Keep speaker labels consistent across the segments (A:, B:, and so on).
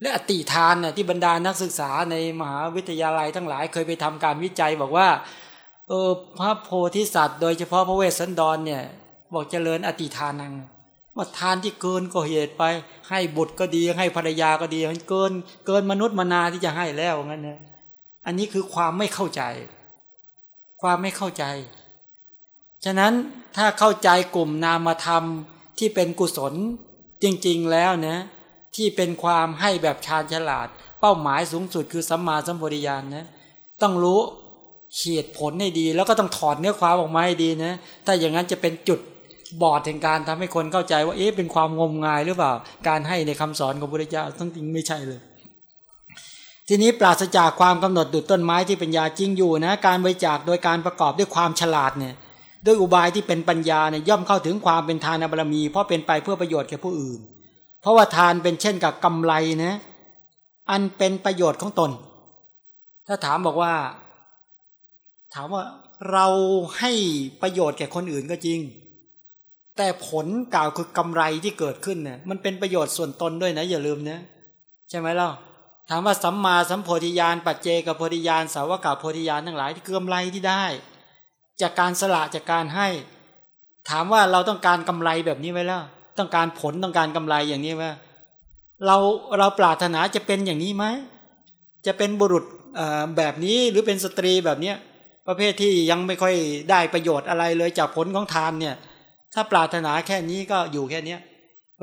A: และอติทานน่ะที่บรรดานักศึกษาในมหาวิทยาลัยทั้งหลายเคยไปทำการวิจัยบอกว่าเออพระโพธิสัตว์ โดยเฉพาะพระเวสสันดรเนี่ย บอกเจริญอติทานังว่าทานที่เกินก็เหตุไป ให้บุตรก็ดีให้ภรรยาก็ดีมันเกิน เกินมนุษย์มนาที่จะให้แล้วงั้นนะอันนี้คือความไม่เข้าใจ ความไม่เข้าใจ ฉะนั้นถ้าเข้าใจกลุ่มนามธรรมที่เป็นกุศลจริง ๆแล้วนะ ที่เป็นความให้แบบชาญฉลาด เป้าหมายสูงสุดคือสัมมาสัมปวิญาณนะต้องรู้เหตุผลให้ดี แล้วก็ต้องถอดเนื้อความออกมาให้ดีนะถ้าอย่างนั้นจะเป็นจุดบอดแห่งการทำให้คนเข้าใจว่าเอ๊ะเป็นความงมงายหรือเปล่า การให้ในคำสอนของพระพุทธเจ้าทั้งจริงไม่ใช่เลย ทีนี้ปราศจากความกำหนดดุจต้นไม้ที่เป็นยาจริงอยู่นะ การบริจาคโดยการประกอบด้วยความฉลาดเนี่ยด้วยอุบายที่เป็นปัญญาเนี่ยย่อมเข้าถึงความเป็นทานบารมี เพราะเป็นไปเพื่อประโยชน์แก่ผู้อื่น ราะว่าทานเป็นเช่นกับกำไรนะ อันเป็นประโยชน์ของตน ถ้าถามบอกว่า ถามว่าเราให้ประโยชน์แก่คนอื่นก็จริง แต่ผลกล่าวคือกำไรที่เกิดขึ้นเนี่ยมันเป็นประโยชน์ส่วนตนด้วยนะ อย่าลืมนะใช่ไหมล่ะถามว่าสัมมาสัมโพธิญาณปัจเจกโพธิญาณสาวกาโพธิญาณทั้งหลายที่กำไรที่ได้ จากการสละจากการให้ ถามว่าเราต้องการกำไรแบบนี้ไหมล่ะ ต้องการผลต้องการกำไรอย่างนี้ไหมเราเราปรารถนาจะเป็นอย่างนี้ไหมจะเป็นบุรุษแบบนี้หรือเป็นสตรีแบบเนี้ยประเภทที่ยังไม่ค่อยได้ประโยชน์อะไรเลยจากผลของทานเนี่ย ถ้าปรารถนาแค่นี้ก็อยู่แค่เนี้ย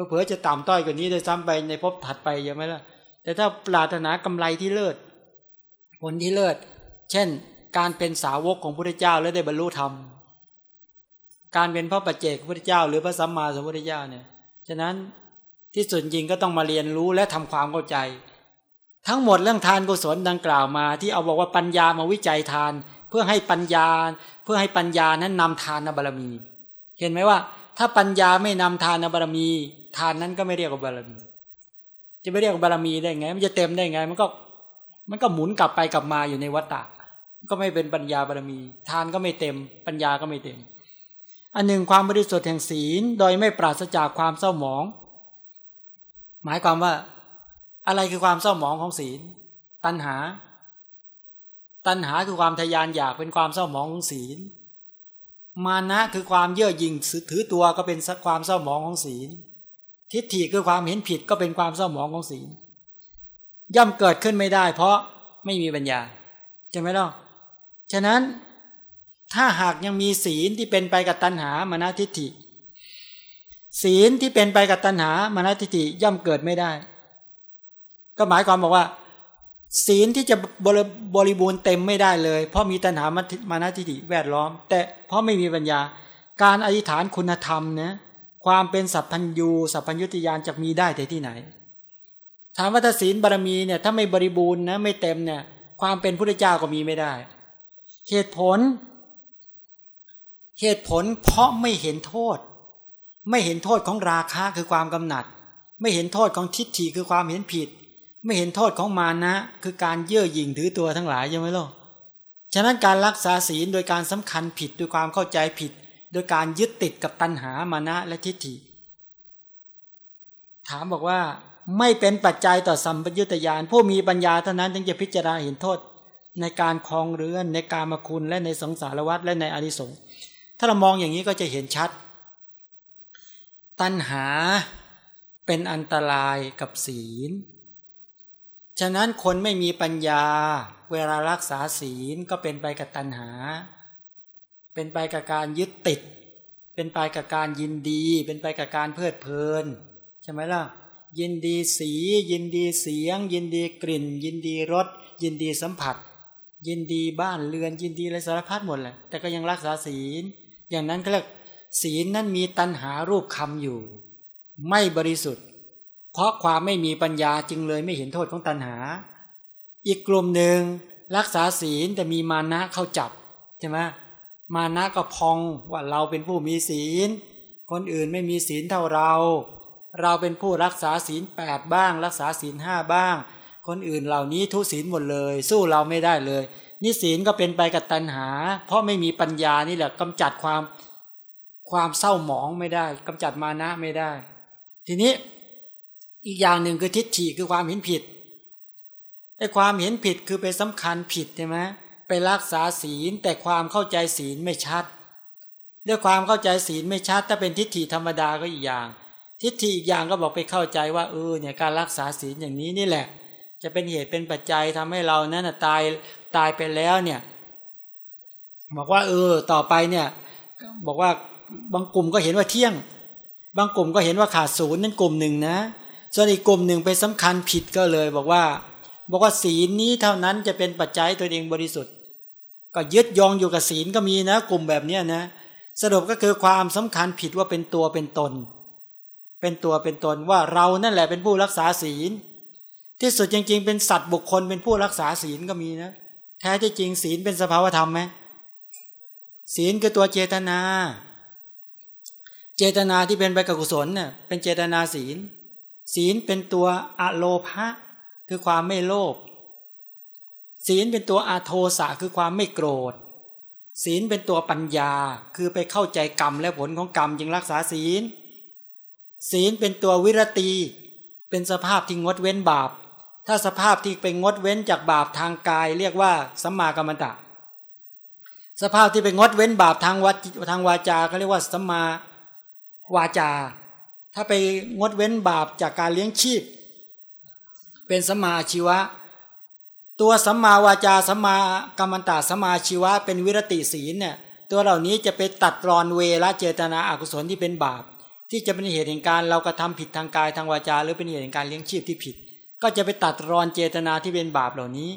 A: เผื่อจะต่ำต้อยกว่านี้โดยซ้ำไปในภพถัดไปยังไหมล่ะแต่ถ้าปรารถนากำไรที่เลิศผลที่เลิศ เช่น การเป็นสาวกของพระเจ้าแล้วได้บรรลุธรรม การเป็นพระปัจเจกพระเจ้า หรือพระสัมมาสัมพุทธเจ้าเนี่ย ฉะนั้นที่สุดจริงก็ต้องมาเรียนรู้และทำความเข้าใจ ทั้งหมดเรื่องทานกุศลดังกล่าวมา ที่เอาบอกว่าปัญญามาวิจัยทาน เพื่อให้ปัญญา เพื่อให้ปัญญานั้นนำทานบารมี เห็นไหมว่า ถ้าปัญญาไม่นำทานบารมี ทานนั้นก็ไม่เรียกว่าบารมี จะไม่เรียกว่าบารมีได้ไง มันจะเต็มได้ไง มันก็มันก็หมุนกลับไปกลับมาอยู่ในวัฏฏะก็ไม่เป็นปัญญาบารมี ทานก็ไม่เต็ม ปัญญาก็ไม่เต็ม อันหนึ่งความบริสุทธิ์แห่งศีลโดยไม่ปราศจากความเศร้าหมอง หมายความว่า อะไรคือความเศร้าหมองของศีล ตัณหา ตัณหาคือความทยานอยากเป็นความเศร้าหมองของศีล มานะคือความเย่อหยิ่งถือตัวก็เป็นความเศร้าหมองของศีล ทิฏฐิคือความเห็นผิดก็เป็นความเศร้าหมองของศีล ย่อมเกิดขึ้นไม่ได้ เพราะไม่มีปัญญาใช่ไหมล่ะฉะนั้น ถ้าหากยังมีศีลที่เป็นไปกับตัณหามานาทิฏฐิ ศีลที่เป็นไปกับตัณหามานาทิฏฐิย่อมเกิดไม่ได้ ก็หมายความบอกว่า ศีลที่จะบริบูรณ์เต็มไม่ได้เลย เพราะมีตัณหามานาทิฏฐิแวดล้อม แต่เพราะไม่มีปัญญา การอธิษฐานคุณธรรมนะความเป็นสัพพัญญูสัพพัญญุติยานจะมีได้แต่ที่ไหน ถามว่าถ้าศีลบารมีเนี่ยถ้าไม่บริบูรณ์นะไม่เต็มเนี่ยความเป็นพระเจ้าก็มีไม่ได้ เหตุผล เหตุผลเพราะไม่เห็นโทษ ไม่เห็นโทษของราคะคือความกำหนัด ไม่เห็นโทษของทิฏฐิคือความเห็นผิด ไม่เห็นโทษของมานะ คือการเย่อหยิ่งถือตัวทั้งหลายใช่ไหมล่ะฉะนั้นการรักษาศีลโดยการสำคัญผิดด้วยความเข้าใจผิด โดยการยึดติดกับตัณหามานะและทิฏฐิ ถามบอกว่าไม่เป็นปัจจัยต่อสัมปยุตยานผู้มีปัญญาเท่านั้นถึงจะพิจารณาเห็นโทษในการคลองเรือนในการมาคุณและในสงสารวัฏและในอนิสงส์ ถ้าเรามองอย่างนี้ก็จะเห็นชัด ตัณหาเป็นอันตรายกับศีล ฉะนั้นคนไม่มีปัญญา เวลารักษาศีลก็เป็นไปกับตัณหา เป็นไปกับการยึดติด เป็นไปกับการยินดี เป็นไปกับการเพลิดเพลิน ใช่ไหมล่ะ ยินดีสี ยินดีเสียง ยินดีกลิ่น ยินดีรส ยินดีสัมผัส ยินดีบ้านเรือน ยินดีอะไรสารพัดหมดแหละ แต่ก็ยังรักษาศีล อย่างนั้นก็เรียกศีลนั้นมีตัณหารูปคำอยู่ ไม่บริสุทธิ์ เพราะความไม่มีปัญญาจึงเลยไม่เห็นโทษของตัณหา อีกกลุ่มหนึ่งรักษาศีลแต่มีมานะเข้าจับใช่ไหมมานะก็พองว่าเราเป็นผู้มีศีล คนอื่นไม่มีศีลเท่าเรา เราเป็นผู้รักษาศีลแปดบ้าง รักษาศีลห้าบ้าง คนอื่นเหล่านี้ทุศีลหมดเลย สู้เราไม่ได้เลย นี่ศีลก็เป็นไปกับตัณหา เพราะไม่มีปัญญานี่แหละกำจัดความความเศร้าหมองไม่ได้กำจัดมานะไม่ได้ ทีนี้อีกอย่างหนึ่งคือทิฏฐิคือความเห็นผิดไอ้ความเห็นผิดคือไปสำคัญผิดใช่ไหมไปรักษาศีลแต่ความเข้าใจศีลไม่ชัด ด้วยความเข้าใจศีลไม่ชัด ถ้าเป็นทิฏฐิธรรมดาก็อีกอย่าง ทิฏฐิอีกอย่างก็บอกไปเข้าใจว่าเออเนี่ยการรักษาศีลอย่างนี้นี่แหละ จะเป็นเหตุเป็นปัจจัยทำให้เรานั้นตายตายไปแล้วเนี่ย บอกว่า เออ ต่อไปเนี่ย บอกว่าบางกลุ่มก็เห็นว่าเที่ยง บางกลุ่มก็เห็นว่าขาดศูนย์นั่นกลุ่มหนึ่งนะส่วนอีกกลุ่มหนึ่งไปสำคัญผิดก็เลย บอกว่า บอกว่าศีลนี้เท่านั้นจะเป็นปัจจัยตัวเองบริสุทธิ์ ก็ยึดยองอยู่กับศีลก็มีนะ กลุ่มแบบเนี้นะสรุปก็คือความสำคัญผิดว่าเป็นตัวเป็นตน เป็นตัวเป็นตนว่าเรานั่นแหละเป็นผู้รักษาศีล ที่สุดจริง ๆ เป็นสัตว์บุคคลเป็นผู้รักษาศีลก็มีนะ แท้ที่จริงศีลเป็นสภาวธรรมไหมศีลคือตัวเจตนา เจตนาที่เป็นไปกับกุศลเนี่ยเป็นเจตนาศีล ศีลเป็นตัวอะโลภะคือความไม่โลภศีลเป็นตัวอาโทสะคือความไม่โกรธ ศีลเป็นตัวปัญญาคือไปเข้าใจกรรมและผลของกรรมจึงรักษาศีล ศีลเป็นตัววิรตี เป็นสภาพที่งดเว้นบาป ถ้าสภาพที่เป็นงดเว้นจากบาปทางกาย เรียกว่าสัมมากรรมตะ สภาพที่เป็นงดเว้นบาปทางวาทางวาจาเขาเรียกว่าสัมมาวาจา ถ้าไปงดเว้นบาปจากการเลี้ยงชีพ เป็นสัมมาชีวะ ตัวสัมมาวาจาสัมมากรรมตาสัมมาชีวะ เป็นวิรติศีลเนี่ยตัวเหล่านี้จะไปตัดรอนเวละเจตนาอากุศลที่เป็นบาป ที่จะเป็นเหตุแห่งการเรากระทาผิดทางกายทางวาจา หรือเป็นเหตุแห่งการเลี้ยงชีพที่ผิด ก็จะไปตัดรอนเจตนาที่เป็นบาปเหล่านี้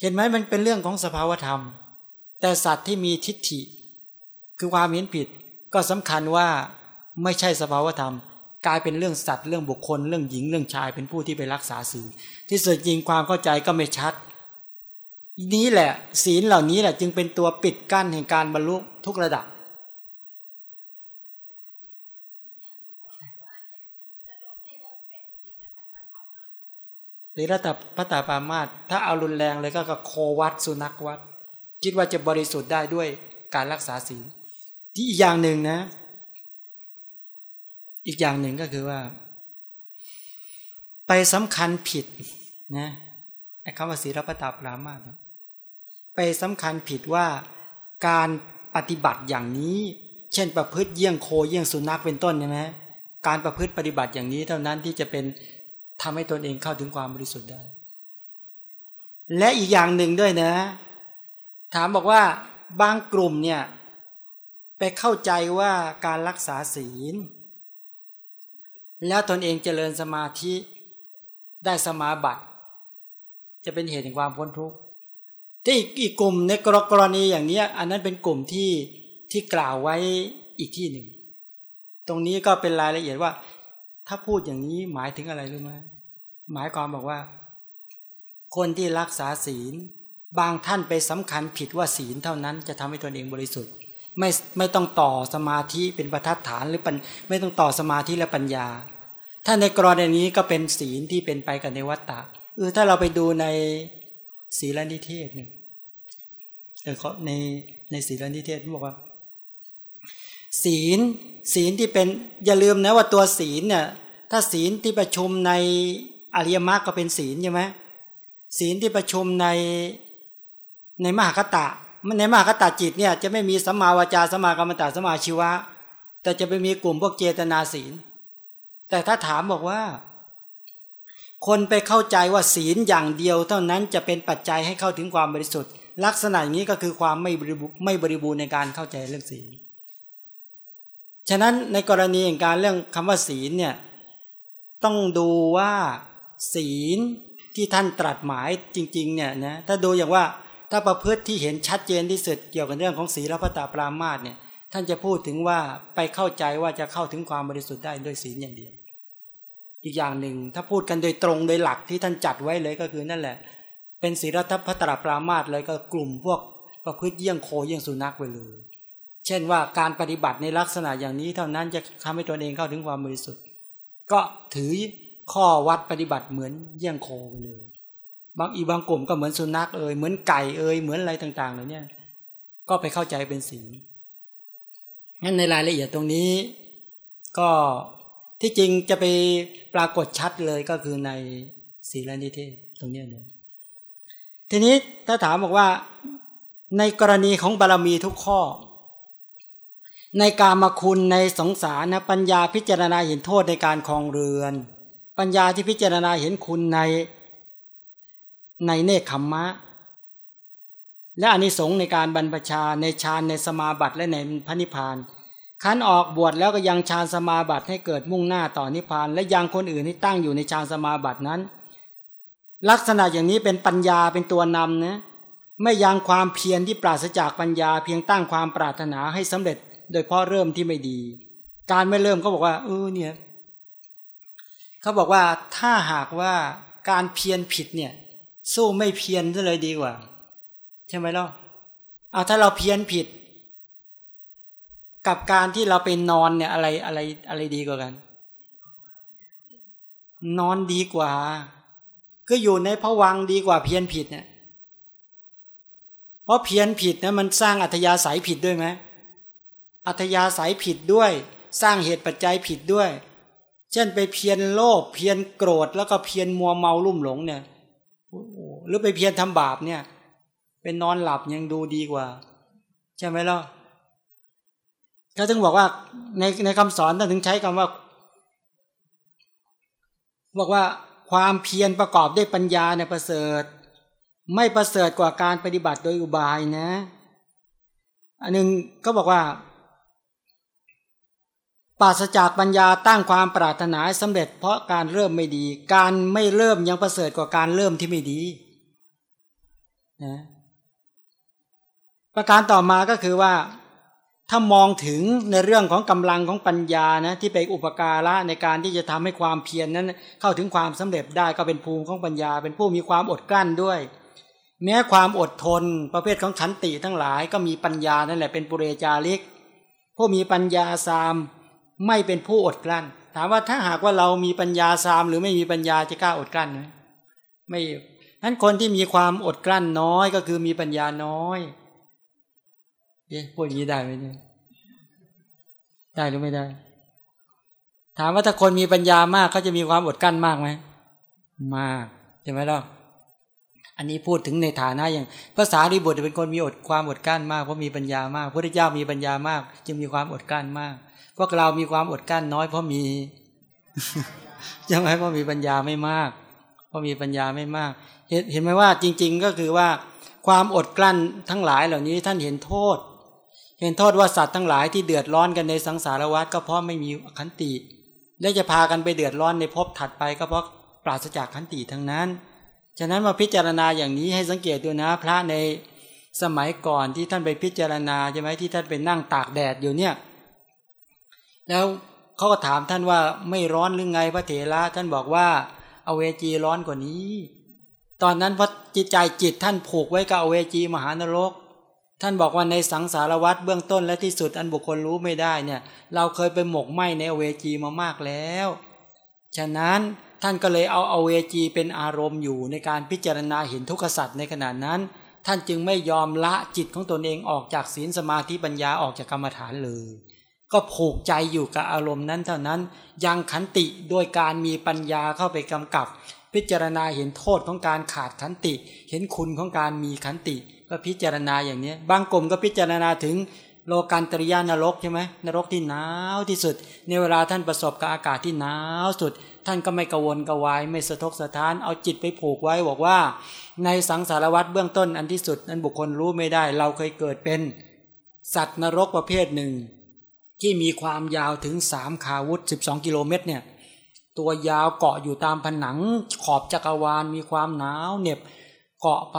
A: เห็นไหมมันเป็นเรื่องของสภาวธรรม แต่สัตว์ที่มีทิฏฐิ คือความเห็นผิดก็สำคัญว่าไม่ใช่สภาวธรรม กลายเป็นเรื่องสัตว์เรื่องบุคคล เรื่องหญิงเรื่องชายเป็นผู้ที่ไปรักษาศีลที่สุดจริงความเข้าใจก็ไม่ชัด นี้แหละศีลเหล่านี้แหละจึงเป็นตัวปิดกั้นแห่งการบรรลุทุกระดับ หรือระดับพระตาปามาตถ้าเอารุนแรงเลยก็กโควัดสุนัขวัด คิดว่าจะบริสุทธิ์ได้ด้วยการรักษาศีลที่อีกอย่างหนึ่งนะ อีกอย่างหนึ่งก็คือว่า ไปสำคัญผิดนะไอ้คำว่าศีลปตาปรามาสไปสำคัญผิดว่าการปฏิบัติอย่างนี้ เช่นประพฤติเยี่ยงโคเยี่ยงสุนัขเป็นต้นใช่ไหมการประพฤติปฏิบัติอย่างนี้เท่านั้นที่จะเป็น ทำให้ตนเองเข้าถึงความบริสุทธิ์ได้ และอีกอย่างหนึ่งด้วยนะ ถามบอกว่าบางกลุ่มเนี่ยไปเข้าใจว่าการรักษาศีล แล้วตนเองเจริญสมาธิได้สมาบัติ จะเป็นเหตุแห่งความพ้นทุกข์ที่อีกกลุ่มในกรณีอย่างนี้อันนั้นเป็นกลุ่มที่ที่กล่าวไว้อีกที่หนึ่ง ตรงนี้ก็เป็นรายละเอียดว่า ถ้าพูดอย่างนี้หมายถึงอะไรรู้ไหมหมายความบอกว่า คนที่รักษาศีล บางท่านไปสำคัญผิดว่าศีลเท่านั้นจะทำให้ตนเองบริสุทธิ์ ไม่ไม่ต้องต่อสมาธิเป็นประทัดฐานหรือไม่ต้องต่อสมาธิและปัญญา ถ้าในกรณีนี้ก็เป็นศีลที่เป็นไปกับในวัตตะเออถ้าเราไปดูในศีลนิเทศเนี่ยเออเขาในในศีลนิเทศบอกว่า ศีล ศีลที่เป็นอย่าลืมนะว่าตัวศีลเนี่ยถ้าศีลที่ประชุมในอริยมรรคก็เป็นศีลใช่ไหมศีลที่ประชุมในในมหากตะในมหากตะจิตเนี่ยจะไม่มีสัมมาวาจาสัมมากรรมตะสัมมาชีวะ แต่จะไปมีกลุ่มพวกเจตนาศีล แต่ถ้าถามบอกว่า คนไปเข้าใจว่าศีลอย่างเดียวเท่านั้นจะเป็นปัจจัยให้เข้าถึงความบริสุทธิ์ ลักษณะอย่างนี้ก็คือความไม่บริบูไม่บริบูรณ์ในการเข้าใจเรื่องศีล ฉะนั้นในกรณีอย่างการเรื่องคำว่าศีลเนี่ยต้องดูว่าศีลที่ท่านตรัสหมายจริง ๆ เนี่ยนะถ้าดูอย่างว่าถ้าประพฤติที่เห็นชัดเจนที่สุดเกี่ยวกับเรื่องของศีลพระตาปรามาสเนี่ยท่านจะพูดถึงว่าไปเข้าใจว่าจะเข้าถึงความบริสุทธิ์ได้ด้วยศีลอย่างเดียว อีกอย่างหนึ่งถ้าพูดกันโดยตรงโดยหลักที่ท่านจัดไว้เลยก็คือนั่นแหละ เป็นศีลทัพพตาปรามาตเลยก็กลุ่มพวกประพฤติเยี่ยงโคเยี่ยงสุนัขไปเลย เช่นว่าการปฏิบัติในลักษณะอย่างนี้เท่านั้นจะทำให้ตัวเองเข้าถึงความบริสุทธิ์ ก็ถือข้อวัดปฏิบัติเหมือนเยี่ยงโคไปเลย บางอีบางกลุ่มก็เหมือนสุนัขเอ่ยเหมือนไก่เอ่ยเหมือนอะไรต่างๆเลยเนี่ยก็ไปเข้าใจเป็นศีลงั้นในรายละเอียดตรงนี้ ก็ที่จริงจะไปปรากฏชัดเลยก็คือในศีลนิเทศตรงนี้เลยทีนี้ถ้าถามบอกว่า ในกรณีของบารมีทุกข้อ ในการมาคุณในสงสารนะปัญญาพิจารณาเห็นโทษในการคลองเรือน ปัญญาที่พิจารณาเห็นคุณในในเนคขมมะ และอนิสงส์ในการบรรพชาในฌานในสมาบัติและในพระนิพพานขันออกบวชแล้วก็ยังฌานสมาบัติให้เกิดมุ่งหน้าต่อนิพพาน และยังคนอื่นที่ตั้งอยู่ในฌานสมาบัตินั้น ลักษณะอย่างนี้เป็นปัญญาเป็นตัวนำนะไม่ยังความเพียรที่ปราศจากปัญญาเพียงตั้งความปรารถนาให้สำเร็จ โดยเพราะเริ่มที่ไม่ดี การไม่เริ่มก็บอกว่าเออเนี่ยเขาบอกว่าถ้าหากว่าการเพียรผิดเนี่ย สู้ไม่เพียรซะเลยดีกว่า ใช่ไหมล่ะเอาถ้าเราเพียรผิด กับการที่เราไปนอนเนี่ยอะไรอะไรอะไรดีกว่ากัน นอนดีกว่า ก็อยู่ในพวังดีกว่าเพียรผิดเนี่ยเพราะเพียรผิดนะมันสร้างอัธยาศัยผิดด้วยไหม อัธยาศัยผิดด้วย สร้างเหตุปัจจัยผิดด้วย เช่นไปเพียรโลภเพียรโกรธแล้วก็เพียรมัวเมาลุ่มหลงเนี่ยหรือไปเพียรทำบาปเนี่ย เป็นนอนหลับยังดูดีกว่า ใช่ไหมล่ะเขาถึงบอกว่าในในคำสอนท่านถึงใช้คำว่า บอกว่าความเพียรประกอบด้วยปัญญาเนี่ยประเสริฐ ไม่ประเสริฐกว่าการปฏิบัติโดยอุบายนะ อันหนึ่งก็บอกว่า ปราศจากปัญญาตั้งความปรารถนาสำเร็จ เพราะการเริ่มไม่ดี การไม่เริ่มยังประเสริฐกว่าการเริ่มที่ไม่ดีนะประการต่อมาก็คือว่า ถ้ามองถึงในเรื่องของกำลังของปัญญานะที่เป็นอุปการะในการที่จะทำให้ความเพียรนนั้น เข้าถึงความสำเร็จได้ก็เป็นภูมิของปัญญา เป็นผู้มีความอดกลั้นด้วย แม้ความอดทนประเภทของขันติทั้งหลาย ก็มีปัญญานั่นแหละเป็นปุเรจาริกผู้มีปัญญาสาม ไม่เป็นผู้อดกลั้น ถามว่าถ้าหากว่าเรามีปัญญาซามหรือไม่มีปัญญาจะกล้าอดกลั้นไหมไม่นั้นคนที่มีความอดกลั้นน้อยก็คือมีปัญญาน้อยเอ๊ะพูดอย่างนี้ได้ไหมเนี่ยได้หรือไม่ได้ ถามว่าถ้าคนมีปัญญามากเขาจะมีความอดกลั้นมากไหมมากใช่ไหมล่ะ อันนี้พูดถึงในฐานะอย่างภาษาริบุตรเป็นคนมีอดความอดกั้นมากเพราะมีปัญญามากพระพุทธเจ้ามีปัญญามาก จึงมีความอดกั้นมาก พวกเรามีความอดกั้นน้อยเพราะมียังไงเพราะมีปัญญาไม่มาก เพราะมีปัญญาไม่มากเห็นเห็นไหมว่าจริง ๆ ก็คือว่าความอดกลั้นทั้งหลายเหล่านี้ท่านเห็นโทษ เห็นโทษว่าสัตว์ทั้งหลายที่เดือดร้อนกันในสังสารวัฏก็เพราะไม่มีขันติ และจะพากันไปเดือดร้อนในภพถัดไปก็เพราะปราศจากขันติทั้งนั้น ฉะนั้นมาพิจารณาอย่างนี้ให้สังเกตดูนะ พระในสมัยก่อนที่ท่านไปพิจารณาใช่ไหมที่ท่านไปนั่งตากแดดอยู่เนี่ย แล้วเขาก็ถามท่านว่าไม่ร้อนหรือไงพระเถระท่านบอกว่าเอาเวจีร้อนกว่านี้ ตอนนั้นพระจิตใจจิตท่านผูกไว้กับอเวจีมหานรก ท่านบอกว่าในสังสารวัตรเบื้องต้นและที่สุดอันบุคคลรู้ไม่ได้เนี่ย เราเคยไปหมกไหมในอเวจีมามากแล้ว ฉะนั้น ท่านก็เลยเอาเอาเวจีเป็นอารมณ์อยู่ในการพิจารณาเห็นทุกขสัตว์ในขณะนั้น ท่านจึงไม่ยอมละจิตของตนเองออกจากศีลสมาธิปัญญาออกจากกรรมฐานเลย ก็ผูกใจอยู่กับอารมณ์นั้นเท่านั้น ยังขันติโดยการมีปัญญาเข้าไปกำกับ พิจารณาเห็นโทษของการขาดขันติ เห็นคุณของการมีขันติ ก็พิจารณาอย่างนี้บางกลุ่มก็พิจารณาถึงโลกันตริยานรกใช่ไหมนรกที่หนาวที่สุด ในเวลาท่านประสบกับอากาศที่หนาวสุด ท่านก็ไม่กวนกวาย ไม่สะทกสะท้านเอาจิตไปผูกไว้บอกว่า ในสังสารวัตรเบื้องต้นอันที่สุดนั้นบุคคลรู้ไม่ได้ เราเคยเกิดเป็น สัตว์นรกประเภทหนึ่ง ที่มีความยาวถึงสามขาวุธสิบสองกิโลเมตรเนี่ยตัวยาวเกาะอยู่ตามผนังขอบจักรวาลมีความหนาวเหน็บเกาะไป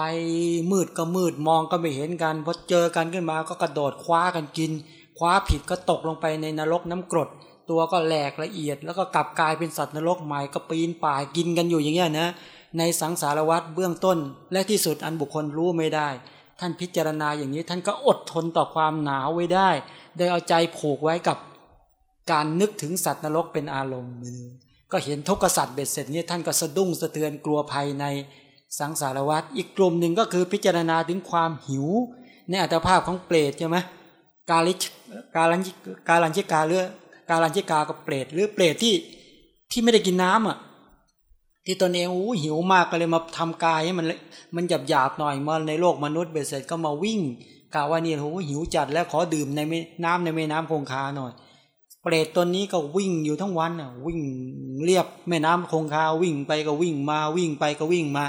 A: มืดก็มืดมองก็ไม่เห็นกันพอเจอกันขึ้นมาก็กระโดดคว้ากันกิน คว้าผิดก็ตกลงไปในนรกน้ำกรด ตัวก็แหลกละเอียด แล้วก็กลับกลายเป็นสัตว์นรกใหม่ก็ปีนป่ายกินกันอยู่อย่างเงี้ยนะในสังสารวัฏเบื้องต้น และที่สุดอันบุคคลรู้ไม่ได้ ท่านพิจารณาอย่างนี้ท่านก็อดทนต่อความหนาวไว้ได้ ได้เอาใจผูกไว้กับการนึกถึงสัตว์นรกเป็นอารมณ์ก็เห็นทุกขสัตว์เบ็ดเสร็จนี้ท่านก็สะดุ้งสะเทือนกลัวภัยในสังสารวัฏอีกกลุ่มหนึ่งก็คือพิจารณาถึงความหิว ในอัตภาพของเปรตใช่ไหมกาลิกาลันกาลันชิกาเลือ การัญชิกากับเปรตหรือเปรตที่ที่ไม่ได้กินน้ำอะ ที่ตนเองอู้หิวมากก็เลยมาทำกายให้มันมันหยาบหยาบหน่อยมาในโลกมนุษย์เบสเสร็จก็มาวิ่งกล่าวว่านี่โอ้หิวจัดแล้วขอดื่มในน้ำในแม่น้ำคงคาหน่อย เปรตตนนี้ก็วิ่งอยู่ทั้งวันอะวิ่งเรียบแม่น้ำคงคาวิ่งไปก็วิ่งมาวิ่งไปก็วิ่งมา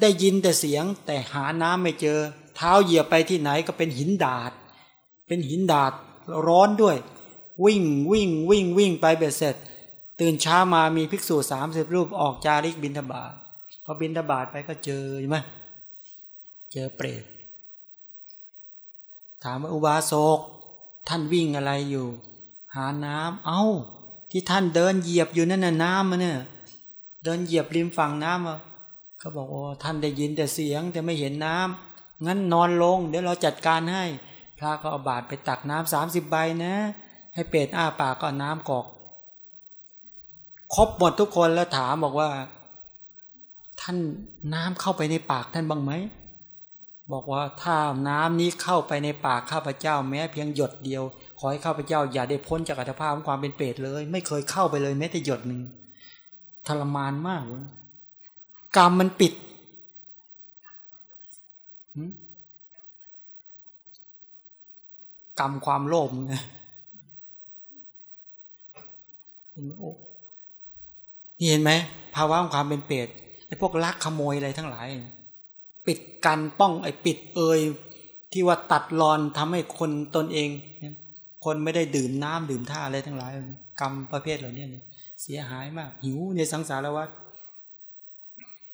A: ได้ยินแต่เสียงแต่หาน้ำไม่เจอ เท้าเหยียบไปที่ไหนก็เป็นหินดาดเป็นหินดาดร้อนด้วย วิ่งวิ่งวิ่งวิ่งไปเบ็ดเสร็จ ตื่นเช้ามามีภิกษุสามสิบรูปออกจาริกบินทบาทพอบินทบาทไปก็เจอใช่ไหมเจอเปรตถามว่าอุบาสกท่านวิ่งอะไรอยู่ หาน้ำเอา้า ที่ท่านเดินเหยียบอยู่นั่นน่ะน้ำมันเนี่ยเดินเหยียบริมฝั่งน้ำอะเขาบอกโอ้ท่านได้ยินแต่เสียงแต่ไม่เห็นน้ำงั้นนอนลง เดี๋ยวเราจัดการให้ พระก็เอาบาตรไปตักน้ำสามสิบใบนะ ให้เป็ดอ้าปากก็น้ำกอกครบหมดทุกคนแล้วถามบอกว่า ท่านน้ำเข้าไปในปากท่านบ้างไหมบอกว่าถ้าน้ำนี้เข้าไปในปากข้าพเจ้าแม้ เพียงหยดเดียว ขอให้ข้าพเจ้า อย่าได้พ้นจากอัตภาพของความเป็นเปรตเลย ไม่เคยเข้าไปเลยแม้แต่หยดหนึ่งทรมานมากกรรมมันปิดกรรมความโลภนะ นี่เห็นไหมภาวะของความเป็นเปรตไอ้พวกลักขโมยอะไรทั้งหลาย ปิดกันป้องไอ้ปิดเอยที่ว่าตัดรอนทำให้คนตนเอง คนไม่ได้ดื่มน้ำดื่มท่าอะไรทั้งหลาย กรรมประเภทเหล่านี้เสียหายมาก หิวในสังสารวัฏ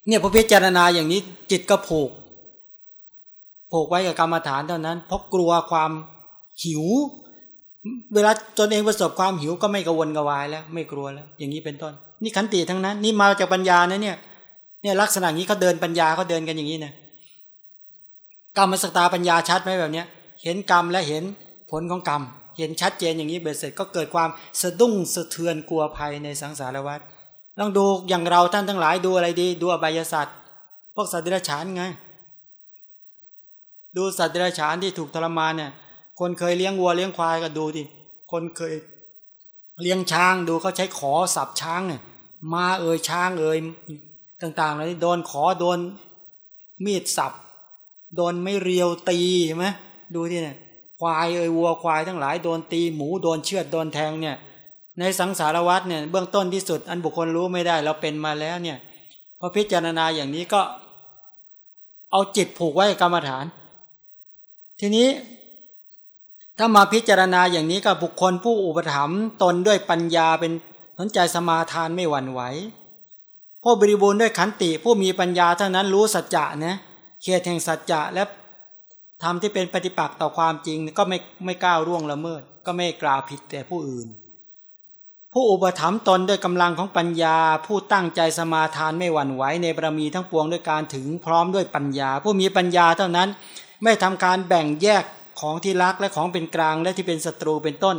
A: เนี่ยพอพิจารณาอย่างนี้จิตก็ผูกผูกไว้กับกรรมฐานเท่านั้น เพราะกลัวความหิว เวลาตนเองประสบความหิวก็ไม่กระวนกระวายแล้ว ไม่กลัวแล้ว อย่างนี้เป็นต้น นี่ขันติทั้งนั้น นี่มาจากปัญญานะเนี่ยเนี่ยลักษณะนี้เขาเดินปัญญาเขาเดินกันอย่างนี้นะกรรมสตาปัญญาชัดไหมแบบเนี้ย เห็นกรรมและเห็นผลของกรรม เห็นชัดเจนอย่างนี้เบ็ดเสร็จก็เกิดความสะดุ้งสะเทือนกลัวภัยในสังสารวัฏลองดูอย่างเราท่านทั้งหลายดูอะไรดี ดูอบายศาสตร์พวกสัตว์เดรัจฉานไง ดูสัตว์เดรัจฉานที่ถูกทรมานเนี่ย คนเคยเลี้ยงวัวเลี้ยงควายก็ดูดิคนเคยเลี้ยงช้างดูเขาใช้ขอสับช้างเนี่ยมาเอ่ยช้างเอ่ยต่างๆเลยโดนขอโดนมีดสับ โดนไม่เรียวตีใช่ไหมดูที่เนี่ยควายเอ่ยวัวควายทั้งหลายโดนตีหมูโดนเชือดโดนแทงเนี่ย ในสังสารวัตเนี่ยเบื้องต้นที่สุด อันบุคคลรู้ไม่ได้ เราเป็นมาแล้วเนี่ยพอพิจารณาอย่างนี้ก็ เอาจิตผูกไว้กรรมฐาน ทีนี้ ถ้ามาพิจารณาอย่างนี้กับบุคคลผู้อุปถัมภ์ตนด้วยปัญญาเป็นสนใจสมาทานไม่หวั่นไหวผู้บริบูรณ์ด้วยขันติผู้มีปัญญาเท่านั้นรู้สัจจะนะเขตแห่งสัจจะและทำที่เป็นปฏิปักษ์ต่อความจริงก็ไม่ไม่ก้าวร่วงละเมิด ก็ไม่กล่าวผิดแต่ผู้อื่น ผู้อุปถัมภ์ตนด้วยกำลังของปัญญา ผู้ตั้งใจสมาทานไม่หวั่นไหวในบารมีทั้งปวงด้วยการถึงพร้อมด้วยปัญญา ผู้มีปัญญาเท่านั้นไม่ทำการแบ่งแยก ของที่รักและของเป็นกลางและที่เป็นศัตรูเป็นต้น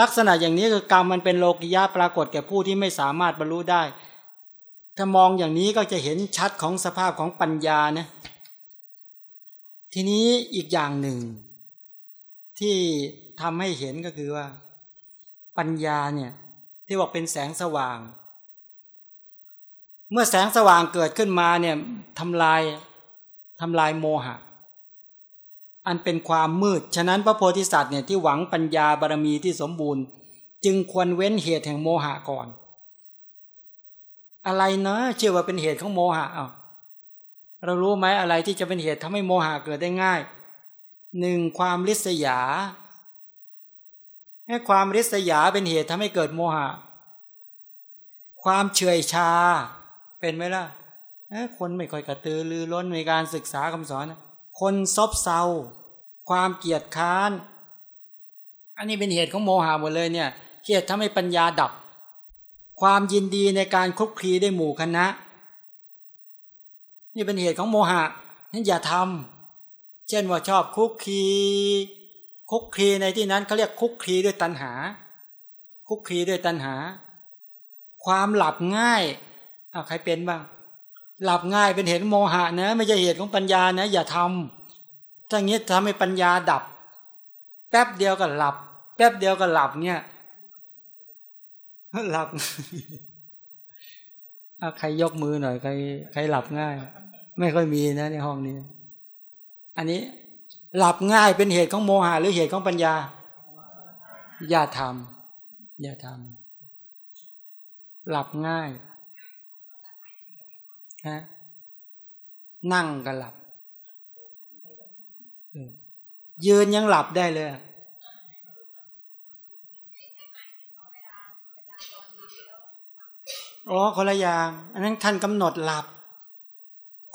A: ลักษณะอย่างนี้คือกรรมมันเป็นโลกิยะปรากฏแก่ผู้ที่ไม่สามารถบรรลุได้ ถ้ามองอย่างนี้ก็จะเห็นชัดของสภาพของปัญญานะทีนี้อีกอย่างหนึ่ง ที่ทำให้เห็นก็คือว่า ปัญญาเนี่ยที่บอกเป็นแสงสว่าง เมื่อแสงสว่างเกิดขึ้นมาเนี่ยทำลายทำลายโมหะ อันเป็นความมืด ฉะนั้นพระโพธิสัตว์เนี่ยที่หวังปัญญาบารมีที่สมบูรณ์ จึงควรเว้นเหตุแห่งโมหะก่อน อะไรเนะเชื่อว่าเป็นเหตุของโมหะเอาเรารู้ไหมอะไรที่จะเป็นเหตุทำให้โมหะเกิดได้ง่ายหนึ่งความริษยา ให้ความริษยาเป็นเหตุทำให้เกิดโมหะ ความเฉยชาเป็นไหมล่ะคนไม่ค่อยกระตือรือร้นในการศึกษาคำสอน คนซบเซา ความเกียดค้าน อันนี้เป็นเหตุของโมหะหมดเลยเนี่ยเหตุทำให้ปัญญาดับ ความยินดีในการคุกคีได้หมู่คณะ นี่เป็นเหตุของโมหะนั้นอย่าทำเช่นว่าชอบคุกคีคุกคีในที่นั้นเขาเรียกคุกคีด้วยตัณหา คุกคีด้วยตัณหา ความหลับง่ายอ้าวใครเป็นบ้าง หลับง่ายเป็นเหตุโมหะนะ ไม่ใช่เหตุของปัญญานะ อย่าทำถ้างี้ทำให้ปัญญาดับ แป๊บเดียวก็หลับ แป๊บเดียวก็หลับเนี่ยหลับใครยกมือหน่อยใครใครหลับง่าย ไม่ค่อยมีนะ ในห้องนี้ อันนี้หลับง่ายเป็นเหตุของโมหะหรือเหตุของปัญญา อย่าทำอย่าทำหลับง่าย ฮะนั่งก็หลับ ยืนยังหลับได้เลยอ๋อคนละอย่าง อันนั้นท่านกำหนดหลับ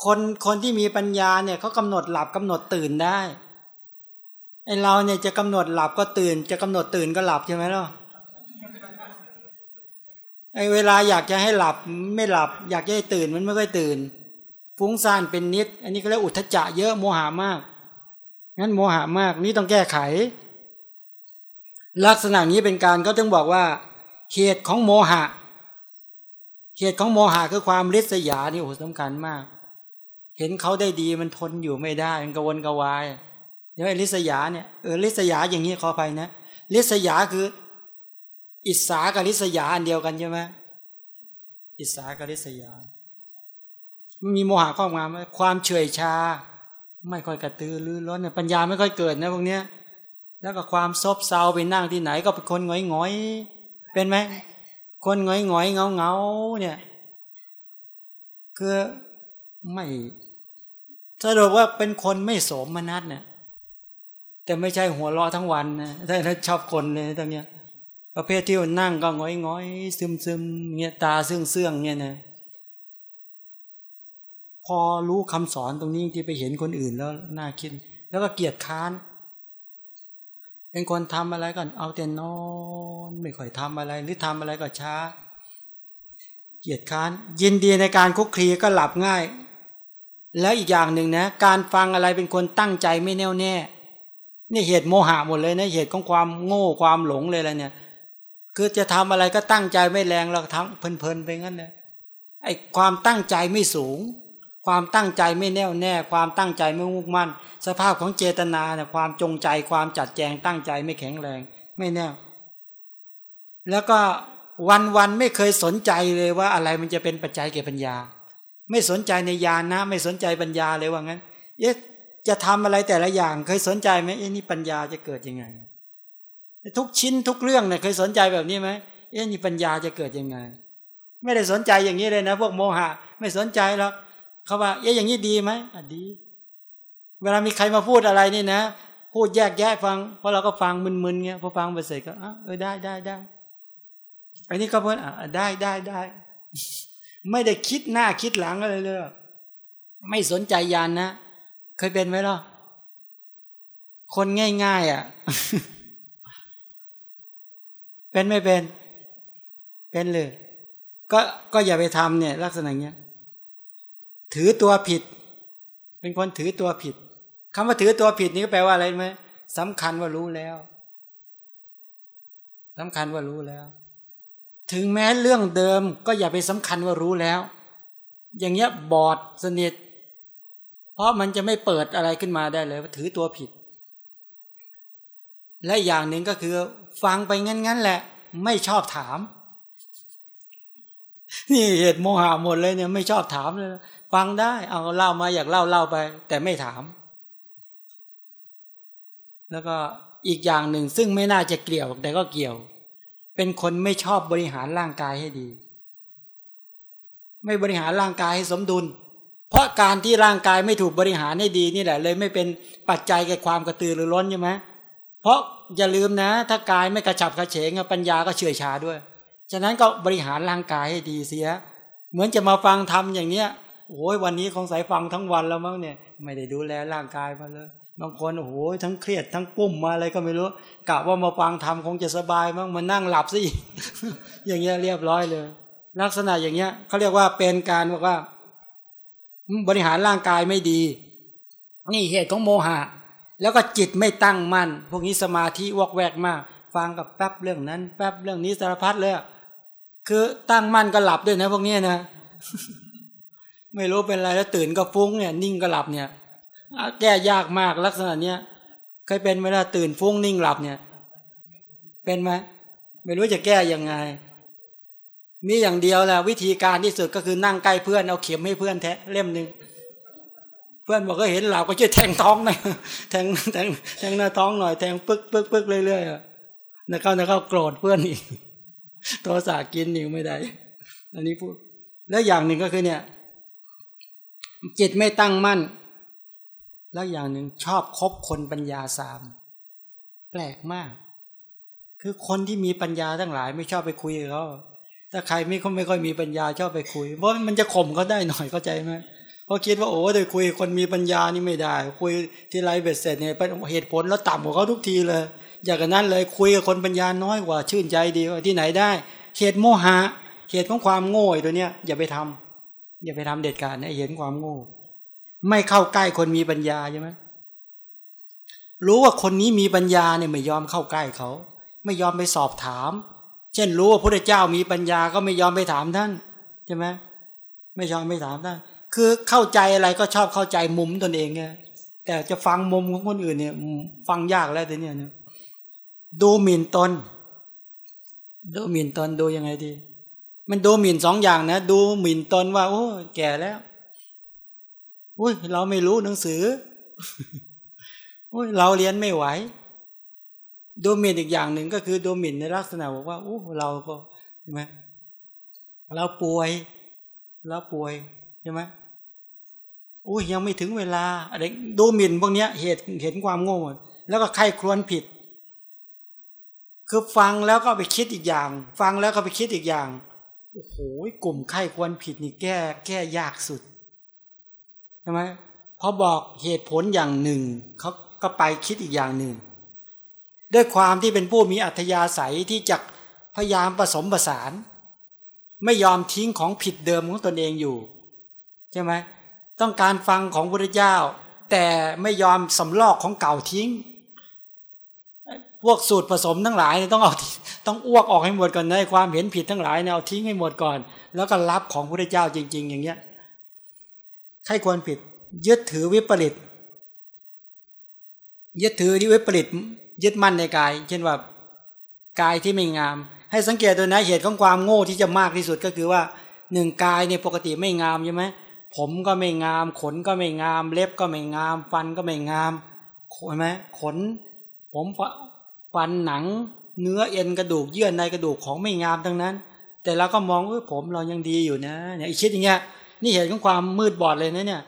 A: คนคนที่มีปัญญาเนี่ยเขากำหนดหลับกำหนดตื่นได้ไอเราเนี่ยจะกำหนดหลับก็ตื่น จะกำหนดตื่นก็หลับใช่ไหมล่ะ ไอ้เวลาอยากจะให้หลับไม่หลับ อยากจะให้ตื่นมันไม่ค่อยตื่น ฟุ้งซ่านเป็นนิด อันนี้ก็เรียกอุทจจะเยอะโมหามากงั้นโมหามากนี่ต้องแก้ไข ลักษณะนี้เป็นการก็ต้องบอกว่าเหตุของโมหะเหตุของโมหะคือความริษยานี่โอ้สำคัญมาก เห็นเขาได้ดีมันทนอยู่ไม่ได้มันกวนกวายเดี๋ยวไอ้ริษยาเนี่ยเออริษยาอย่างนี้ขอไปนะริษยาคือ อิสากับริษยาอันเดียวกันใช่ไหมอิสากับริษยามันมีโมหะข้อควาความเฉยชา ไม่ค่อยกระตือรือร้นเนี่ยปัญญาไม่ค่อยเกิดนะพวกเนี้ย แล้วก็ความซบเซาไปนั่งที่ไหนก็เป็นคนหงอยหงอยเป็นไหมคนหงอยหงอยเงาเงาเนี่ย คือไม่สรุปว่าเป็นคนไม่สมมนัตเนี่ยแต่ไม่ใช่หัวเราะทั้งวันนะถ้าชอบคนเลยตรงเนี้ย ประเภทที่นั่งก็งอยงอยซึมซึมเงี้ยตาเสื่องเสื่องเนี่ยนะพอรู้คำสอนตรงนี้ที่ไปเห็นคนอื่นแล้วน่าคิด แล้วก็เกียดค้าน เป็นคนทำอะไรก่อนเอาแต่นอน ไม่ค่อยทำอะไรหรือทำอะไรก็ช้า เกียดค้าน ยินดีในการคุกคีก็หลับง่าย แล้วอีกอย่างหนึ่งนะ การฟังอะไรเป็นคนตั้งใจไม่แน่วแน่ นี่เหตุโมหะหมดเลยนะเหตุของความโง่ความหลงเลยอะไรเนี่ย คือจะทำอะไรก็ตั้งใจไม่แรงเราทั้งเพลินๆไปงั้นเลยไอ้ความตั้งใจไม่สูง ความตั้งใจไม่แน่วแน่ ความตั้งใจไม่มุ่งมั่น สภาพของเจตนาเนี่ยความจงใจความจัดแจงตั้งใจไม่แข็งแรง ไม่แน่วแล้วก็วันวันไม่เคยสนใจเลยว่าอะไรมันจะเป็นปัจจัยแก่ปัญญา ไม่สนใจในญาณนะ ไม่สนใจปัญญาเลยว่างั้นเอ๊ะจะทำอะไรแต่ละอย่างเคยสนใจไหมเอ๊ะนี่ปัญญาจะเกิดยังไง ทุกชิ้นทุกเรื่องเนี่ยเคยสนใจแบบนี้ไหมเอ๊ะนี่ปัญญาจะเกิดยังไง ไม่ได้สนใจอย่างนี้เลยนะ พวกโมหะ ไม่สนใจหรอกเขาว่า เอ๊ะอย่างนี้ดีไหมดี เวลามีใครมาพูดอะไรนี่นะ พูดแยกแยะฟังเพราะเราก็ฟังมึนๆเงี้ยพอฟังไปเสร็จก็เออได้ได้ได้อันนี้ก็เพื่อนอะได้ได้ได้ไม่ได้คิดหน้าคิดหลังอะไรเลย ไม่สนใจยานนะ เคยเป็นไหมล่ะคนง่าย ๆ อะ เป็นไม่เป็น เป็นเลย ก็ก็อย่าไปทำเนี่ย ลักษณะเนี้ย ถือตัวผิด เป็นคนถือตัวผิดคำว่าถือตัวผิดนี่ก็แปลว่าอะไรไหมสำคัญว่ารู้แล้วสำคัญว่ารู้แล้ว ถึงแม้เรื่องเดิมก็อย่าไปสำคัญว่ารู้แล้ว อย่างเงี้ยบอดสนิท เพราะมันจะไม่เปิดอะไรขึ้นมาได้เลยว่าถือตัวผิด และอย่างหนึ่งก็คือ ฟังไปงั้นๆแหละ ไม่ชอบถาม นี่เหตุโมหะหมดเลยเนี่ยไม่ชอบถามเลยฟังได้เอาเล่ามาอยากเล่าเล่าไป แต่ไม่ถาม แล้วก็อีกอย่างหนึ่งซึ่งไม่น่าจะเกี่ยว แต่ก็เกี่ยว เป็นคนไม่ชอบบริหารร่างกายให้ดี ไม่บริหารร่างกายให้สมดุล เพราะการที่ร่างกายไม่ถูกบริหารให้ดีนี่แหละ เลยไม่เป็นปัจจัยแก่ความกระตือรือร้นใช่ไหม เพราะอย่าลืมนะ ถ้ากายไม่กระฉับกระเฉงปัญญาก็เฉื่อยชาด้วย ฉะนั้นก็บริหารร่างกายให้ดีเสีย เหมือนจะมาฟังทำอย่างเนี้ยโอ้ยวันนี้ของสายฟังทั้งวันแล้วมั้งเนี่ย ไม่ได้ดูแลร่างกายมาเลยบางคนโอ้โหทั้งเครียดทั้งกุ้มมาอะไรก็ไม่รู้กะว่ามาฟังทำคงจะสบายมั้งมานั่งหลับซะอีกอย่างเงี้ยเรียบร้อยเลย ลักษณะอย่างเงี้ยเขาเรียกว่าเป็นการบอกว่า บริหารร่างกายไม่ดี นี่เหตุของโมหะ แล้วก็จิตไม่ตั้งมั่น พวกนี้สมาธิวอกแวกมาก ฟังกับแป๊บเรื่องนั้น แป๊บเรื่องนี้สารพัดเลยคือตั้งมั่นก็หลับด้วยนะพวกนี้นะ ไม่รู้เป็นอะไรแล้วตื่นก็ฟุ้งเนี่ย นิ่งก็หลับเนี่ย แก้ยากมากลักษณะเนี้ยเคยเป็นไหมล่ะตื่นฟุ้งนิ่งหลับเนี่ย เป็นไหมไม่รู้จะแก้ยังไง มีอย่างเดียวแหละวิธีการที่สุดก็คือนั่งใกล้เพื่อนเอาเข็มให้เพื่อนแทะเล่มหนึ่ง พื่อนบอกก็เห็นเราก็ช่วยแทงท้องหน่อยแทงแทงแทงหน้าท้องหน่อยแทงปึ๊กปึ๊กปึ๊กเรื่อยๆนะเข้านะเข้าโกรธเพื่อนอีกโทสะกินอีกไม่ได้ อันนี้พูด แล้วอย่างหนึ่งก็คือเนี่ย จิตไม่ตั้งมั่น แล้วอย่างหนึ่งชอบคบคนปัญญาสาม แปลกมาก คือคนที่มีปัญญาทั้งหลาย ไม่ชอบไปคุยกับเขาถ้าใครไม่ไม่ค่อยมีปัญญาชอบไปคุยเพราะมันจะข่มเขาได้หน่อยเข้าใจไหม เพราะคิดว่าโอ้เดี๋ยวคุยคนมีปัญญานี่ไม่ได้ คุยที่ไรเบ็ดเสร็จเนี่ยเหตุผลแล้วต่ำกว่าเขาทุกทีเลย อย่างนั้นเลยคุยกับคนปัญญาน้อยกว่า ชื่นใจดีว่าที่ไหนได้ เหตุโมหะ เหตุของความโง่ตัวเนี้ยอย่าไปทำอย่าไปทำเด็ดขาดนะเห็นความโง่ ไม่เข้าใกล้คนมีปัญญาใช่ไหมรู้ว่าคนนี้มีปัญญาเนี่ยไม่ยอมเข้าใกล้เขา ไม่ยอมไปสอบถาม เช่นรู้ว่าพระเจ้ามีปัญญาก็ไม่ยอมไปถามท่านใช่ไหมไม่ยอมไปถามท่าน คือเข้าใจอะไรก็ชอบเข้าใจมุมตนเองไงแต่จะฟังมุมของคนอื่นเนี่ย ฟังยากแล้วแต่เนี่ยดูหมิ่นตน ดูหมิ่นตนดูยังไงดี มันดูหมิ่นสองอย่างนะ ดูหมิ่นตนว่า โอ้ แก่แล้วอุ้ยเราไม่รู้หนังสืออุ้ยเราเรียนไม่ไหว ดูหมิ่นอีกอย่างหนึ่งก็คือดูหมิ่นในลักษณะบอกว่าโอ้เราก็ใช่ไหมเราป่วยเราป่วย ใช่ไหมอุ้ยยังไม่ถึงเวลาอะไรดูหมิ่นพวกนี้เหตุเห็นความโง่หมดแล้วก็ใครครวนผิด คือฟังแล้วก็ไปคิดอีกอย่าง ฟังแล้วก็ไปคิดอีกอย่างโอ้โหกลุ่มใครควรผิดนี่แก้แก้ยากสุดใช่ไหมพอบอกเหตุผลอย่างหนึ่งเขาก็ไปคิดอีกอย่างหนึ่ง ด้วยความที่เป็นผู้มีอัธยาศัยที่จะพยายามผสมผสาน ไม่ยอมทิ้งของผิดเดิมของตนเองอยู่ ช่ไหมต้องการฟังของพระเจ้า แต่ไม่ยอมสำลอกของเก่าทิ้ง พวกสูตรผสมทั้งหลายต้องเอาต้องอ้วกออกให้หมดก่อนในความเห็นผิดทั้งหลายเนี่ยเอาทิ้งให้หมดก่อน แล้วก็รับของพระเจ้าจริง ๆ อย่างเงี้ยใครควรผิด ยึดถือวิปริตยึดถือที่วิปริตยึดมั่นในกาย เช่นว่ากายที่ไม่งาม ให้สังเกตตัวนะเหตุของความโง่ที่จะมากที่สุดก็คือว่าหนึ่งกายเนี่ยปกติไม่งามใช่ไหม ผมก็ไม่งาม ขนก็ไม่งาม เล็บก็ไม่งาม ฟันก็ไม่งามเห็นไหมขน ผมฟันหนัง เนื้อเอ็นกระดูกเยื่อในกระดูกของไม่งามทั้งนั้น แต่เราก็มองว่าผมเรายังดีอยู่นะเนี่ยคิดอย่างเงี้ยนี่เหตุของความมืดบอดเลยนะเนี่ย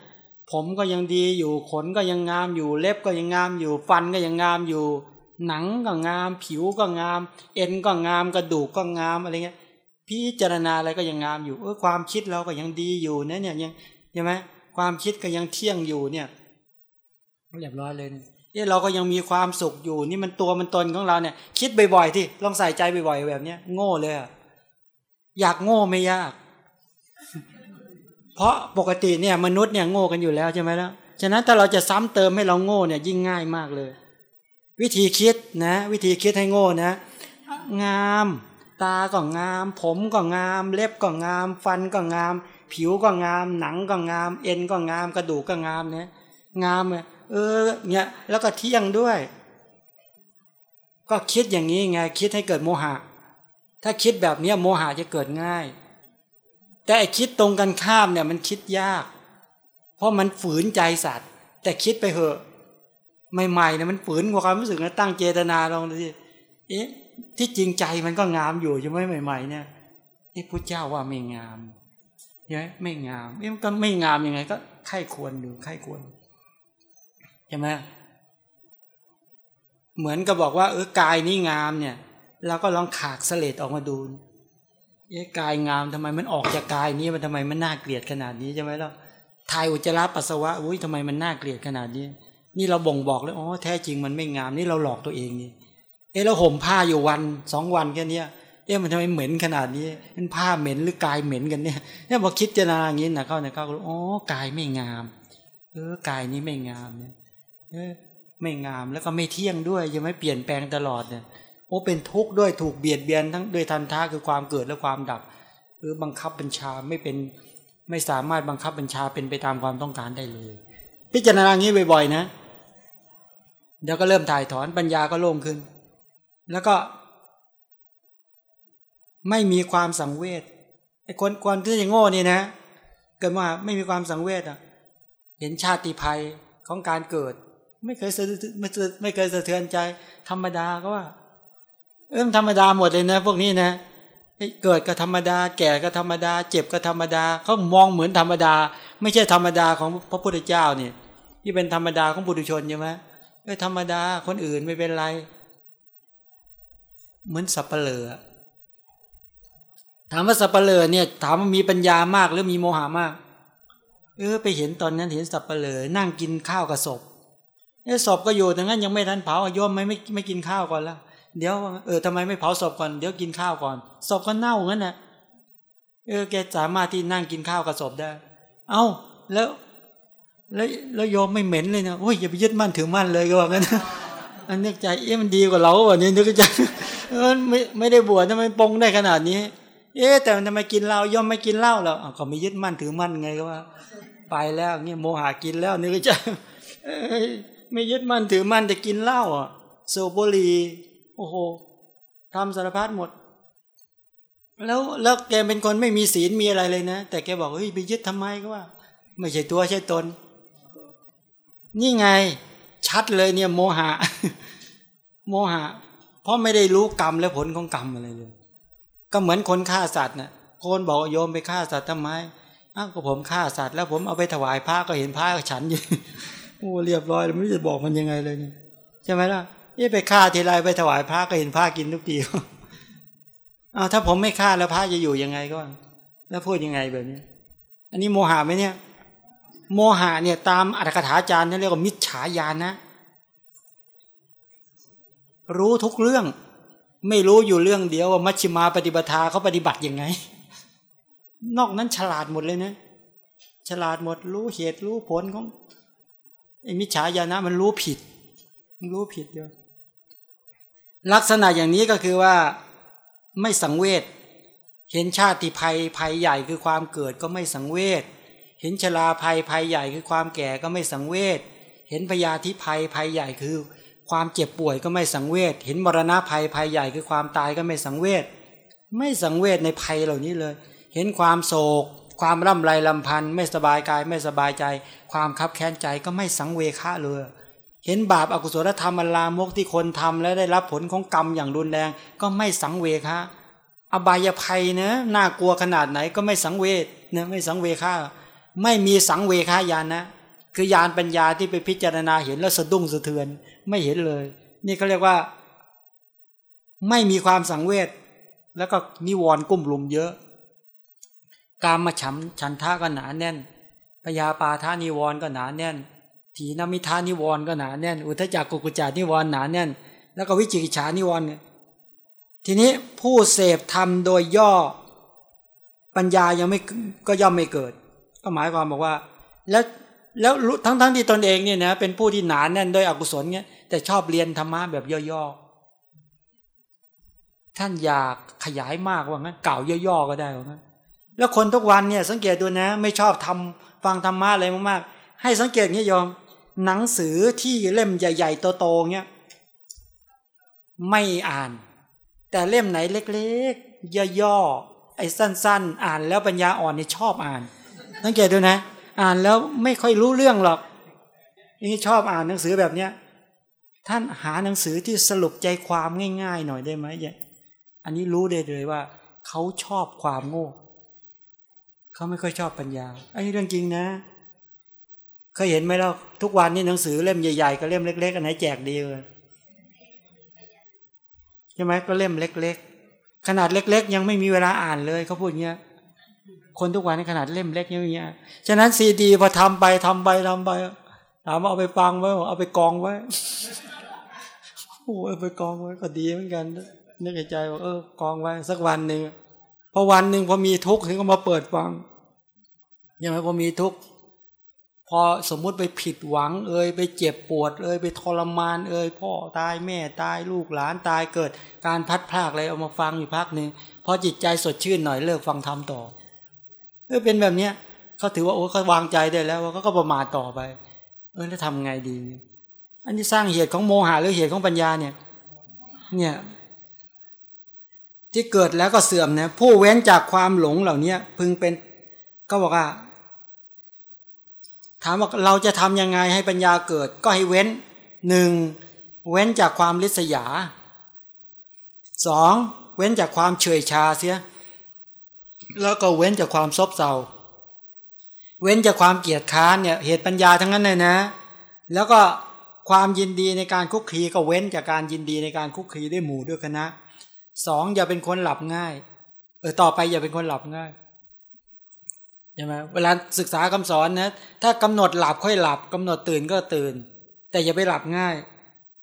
A: ผมก็ยังดีอยู่ขนก็ยังงามอยู่ เล็บก็ยังงามอยู่ ฟันก็ยังงามอยู่ หนังก็งาม ผิวก็งาม เอ็นก็งามกระดูกก็งามอะไรเงี้ย พิจารณาอะไรก็ยังงามอยู่เออความคิดเราก็ยังดีอยู่นะเนี่ยยังใช่ไหมความคิดก็ยังเที่ยงอยู่เนี่ยเรียบร้อยเลยเนี่ยเราก็ยังมีความสุขอยู่ นี่มันตัวมันตนของเราเนี่ย คิดบ่อยๆที่ลองใส่ใจบ่อยๆแบบเนี้ยโง่เลยอะอยากโง่ไม่ยาก เพราะปกติเนี่ย มนุษย์เนี่ยโง่กันอยู่แล้วใช่ไหมล่ะฉะนั้นถ้าเราจะซ้ำเติมให้เราโง่เนี่ยยิ่งง่ายมากเลย วิธีคิดนะ วิธีคิดให้โง่นะ งาม ตาก็งาม ผมก็งาม เล็บก็งาม ฟันก็งาม ผิวก็งาม หนังก็งาม เอ็นก็งาม กระดูกก็งามเนี่ยงามเออเนี่ยแล้วก็เที่ยงด้วย ก็คิดอย่างนี้ไงคิดให้เกิดโมหะ ถ้าคิดแบบนี้โมหะจะเกิดง่าย แต่คิดตรงกันข้ามเนี่ยมันคิดยาก เพราะมันฝืนใจสัตว์ แต่คิดไปเหอะใหม่ๆเนี่ยมันฝืนความรู้สึกนะตั้งเจตนาลองดูสิเอ๊ะ ที่จริงใจมันก็งามอยู่ใช่ไหมใหม่ ๆ เนี่ยที่พระเจ้าว่าไม่งามใช่ไหมไม่งามเอ๊ะมันก็ไม่งามยังไง ก็ไข้ควรดูไข้ควรใช่ไหมเหมือนกับบอกว่าเออกายนี้งามเนี่ยเราก็ลองขากเสลดออกมาดูเอ๊ะกายงามทำไมมันออกจากกายนี้มันทำไมมันน่าเกลียดขนาดนี้ใช่ไหมล่ะทายอุจจาระปัสสาวะอุ้ยทำไมมันน่าเกลียดขนาดนี้ นี่เราบ่งบอกเลยอ๋อแท้จริงมันไม่งามนี่เราหลอกตัวเองนี่ เอ๊ะเราห่มผ้าอยู่วันสองวันแค่นี้เอ๊ะมันทำไมเหม็นขนาดนี้ มันผ้าเหม็นหรือกายเหม็นกันเนี่ยเนี่ยพอคิดจะนาอย่างนี้นะเข้าเนี่ยเข้าอ๋อกายไม่งาม เออกายนี้ไม่งามเนี่ยเออไม่งามแล้วก็ไม่เที่ยงด้วยยังไม่เปลี่ยนแปลงตลอดเนี่ยโอ้เป็นทุกข์ด้วยถูกเบียดเบียนทั้งด้วยทันท่าคือความเกิดและความดับหรือบังคับบัญชาไม่เป็นไม่สามารถบังคับบัญชาเป็นไปตามความต้องการได้เลย พิจารณาอย่างนี้บ่อยๆนะ เดี๋ยวก็เริ่มถ่ายถอนปัญญาก็โล่งขึ้น แล้วก็ ไม่มีความสังเวชไอ้คนคนที่จะโง่นี่นะ เกิดมาไม่มีความสังเวชอะ เห็นชาติภัยของการเกิด ไม่เคยไม่ไม่เคยสะเทือนใจ ธรรมดาก็ว่า เอิ่มธรรมดาหมดเลยนะ พวกนี้นะเกิดก็ธรรมดา แก่ก็ธรรมดา เจ็บก็ธรรมดาเขามองเหมือนธรรมดา ไม่ใช่ธรรมดาของพระพุทธเจ้าเนี่ยที่เป็นธรรมดาของบุตุชนใช่ไหมเออธรรมดาคนอื่นไม่เป็นไร เหมือนสับเปลือถามว่าสับเปลือเนี่ย ถามว่ามีปัญญามากหรือมีโมหามาก เออ ไปเห็นตอนนั้นเห็นสับเปลือนั่งกินข้าวกับศพเออศพก็อยู่แต่งั้นยังไม่ทันเผาโยมไม่ไม่ไม่กินข้าวก่อนแล้วเดี๋ยวเออทำไมไม่เผาศพก่อนเดี๋ยวกินข้าวก่อนศพก็เน่างั้นนะเออแกสามารถที่นั่งกินข้าวกับศพได้ เอา้าแล้ว แล้วแล้วโยมไม่เหม็นเลยนะโอ้ยอย่าไปยึดมั่นถือมั่นเลยก็ว่างั้น อันนึกใจเอ๊ะมันดีกว่าเราวะนี่นึกใจมันไม่ไม่ได้บวชทำไมปงได้ขนาดนี้ เอ๊ะแต่ทำไมกินเหล้ายอมไม่กินเหล้าแล้วก็ไม่ยึดมั่นถือมั่นไงก็ว่า ไปแล้วเนี่ยโมหะกินแล้วนึกใจไม่ยึดมั่นถือมั่นแต่กินเหล้าอะโซบุรีโอ้โหทำสารพัดหมด แล้วแล้วแกเป็นคนไม่มีศีลมีอะไรเลยนะ แต่แกบอกเฮ้ยไปยึดทำไมก็ว่า ไม่ใช่ตัวใช่ตน นี่ไง ชัดเลยเนี่ยโมหะ โมหะ เพราะไม่ได้รู้กรรมและผลของกรรมอะไรเลย ก็เหมือนคนฆ่าสัตว์นะ่ะคนบอกโยมไปฆ่าสัตว์ทำไมอ้าวก็ผมฆ่าสัตว์แล้วผมเอาไปถวายพระก็เห็นพระก็ฉันอยู่โอ้เรียบร้อยแล้วไม่รู้จะบอกมันยังไงเลยเนี่ยใช่ไหมล่ะนี่ไปฆ่าทีไรไปถวายพระก็เห็นพระกินทุกทีเอาวถ้าผมไม่ฆ่าแล้วพระจะอยู่ยังไงก็แล้วพูดยังไงแบบนี้ อันนี้โมหะไหมเนี่ย โมหะเนี่ยตามอัตถกถาจารย์เรียกว่ามิจฉาญาณนะ รู้ทุกเรื่อง ไม่รู้อยู่เรื่องเดียวว่ามัชฌิมาปฏิปทาเขาปฏิบัติยังไง นอกนั้นฉลาดหมดเลยนะฉลาดหมดรู้เหตุรู้ผลของไอ้มิจฉาญาณะมันรู้ผิดรู้ผิดเดียวลักษณะอย่างนี้ก็คือว่าไม่สังเวชเห็นชาติภัยภัยใหญ่คือความเกิดก็ไม่สังเวช เห็นชราภัยภัยใหญ่คือความแก่ก็ไม่สังเวชเห็นพยาธิภัยภัยใหญ่คือ ความเจ็บป่วยก็ไม่สังเวชเห็นมรณะภัยภัยใหญ่คือความตายก็ไม่สังเวชไม่สังเวชในภัยเหล่านี้เลย เห็นความโศก ความร่ำไรลำพันธ์ไม่สบายกายไม่สบายใจ ความคับแค้นใจก็ไม่สังเวคะเลยเห็นบาปอากุศลธรรมอลามกที่คนทำและได้รับผลของกรรมอย่างรุนแรงก็ไม่สังเวคะอบายภัยเนะน่ากลัวขนาดไหนก็ไม่สังเวชนะไม่สังเวคะ ไม่มีสังเวคายานนะ คือยานปัญญาที่ไปพิจารณาเห็นแล้วสะดุ้งสะเทือนไม่เห็นเลย นี่เขาเรียกว่า ไม่มีความสังเวชแล้วก็นิวรณ์กุ้มลุมเยอะ การมาฉันฉันท่าก็หนาแน่นพยาปาท่านิวรณ์ก็หนาแน่นถีนมิทานิวรณ์ก็หนาแน่น อุทจักกุกุจานิวรณ์หนาแน่น แล้วก็วิจิกิจฉานิวรณ์ทีนี้ผู้เสพธรรมโดยย่อปัญญายังไม่ก็ย่อมไม่เกิด ก็หมายความบอกว่า แล้วแล้วทั้งทั้งที่ตนเองเนี่ยนะเป็นผู้ที่หนาแน่นด้วยอกุศลเนี่ยแต่ชอบเรียนธรรมะแบบย่อๆท่านอยากขยายมากว่างั้นเก่าย่อๆก็ได้ว่างั้นแล้วคนทุกวันเนี่ยสังเกตดูนะ ไม่ชอบทำฟังธรรมะอะไรมากๆ ให้สังเกตเนี้ยยอมหนังสือที่เล่มใหญ่ๆโตๆเงี้ยไม่อ่าน แต่เล่มไหนเล็กๆย่อๆไอ้สั้น ๆ อ่านแล้วปัญญาอ่อนนี่ชอบอ่าน สังเกตดูนะ อ่านแล้วไม่ค่อยรู้เรื่องหรอกนี่ชอบอ่านหนังสือแบบเนี้ยท่านหาหนังสือที่สรุปใจความง่ายๆ หน่อยได้ไหมอันนี้รู้ได้เลยว่า เขาชอบความโง่เขาไม่ค่อยชอบปัญญาอันนี้เรื่องจริงนะเคยเห็นไหมเราทุกวันนี้หนังสือเล่มใหญ่ๆกับเล่มเล็กๆอันไหนแจกดีเลยใช่ไหมก็เล่มเล็ก ๆ ขนาดเล็ก ๆ ยังไม่มีเวลาอ่านเลยเขาพูดเงี้ย คนทุกวันในขนาดเล่มเล็กอย่างเงี้ย ฉะนั้นซีดีพอทำไปทำไปทำไป ถามว่าเอาไปฟังไว้เอาไปกองไว้ โอ้เอาไปกองไว้ก็ดีเหมือนกัน นึกในใจว่าเออกองไว้สักวันหนึ่งพอวันหนึ่งพอมีทุกข์ถึงก็มาเปิดฟังยังไงพอมีทุกข์พอสมมุติไปผิดหวัง เอ่ยไปเจ็บปวด เอ่ยไปทรมาน เอ่ยพ่อตายแม่ตายลูกหลานตายเกิด การพัดพลากอะไรเอามาฟังอยู่พักหนึ่งพอจิตใจสดชื่นหน่อยเลิกฟังธรรมต่อ เออเป็นแบบเนี้ยเขาถือว่าโอ้เขาวางใจได้แล้วว่าเขาก็ประมาทต่อไป เออแล้วทำไงดี อันนี้สร้างเหตุของโมหะหรือเหตุของปัญญาเนี่ย เนี่ย ที่เกิดแล้วก็เสื่อมนะผู้เว้นจากความหลงเหล่านี้พึงเป็นก็บอกว่า ถามว่าเราจะทำยังไงให้ปัญญาเกิด ก็ให้เว้นหนึ่งเว้นจากความลิษยาสองเว้นจากความเฉยชาเสีย แล้วก็เว้นจากความซบเซาเว้นจากความเกียดค้านเนี่ยเหตุปัญญาทั้งนั้นเลยนะ แล้วก็ความยินดีในการคุกคีก็เว้นจากการยินดีในการคุกคีด้วยหมู่ด้วยคณะสองอย่าเป็นคนหลับง่ายเออต่อไปอย่าเป็นคนหลับง่ายใช่ไหมเวลาศึกษาคำสอนนะถ้ากำหนดหลับค่อยหลับกำหนดตื่นก็ตื่น แต่อย่าไปหลับง่าย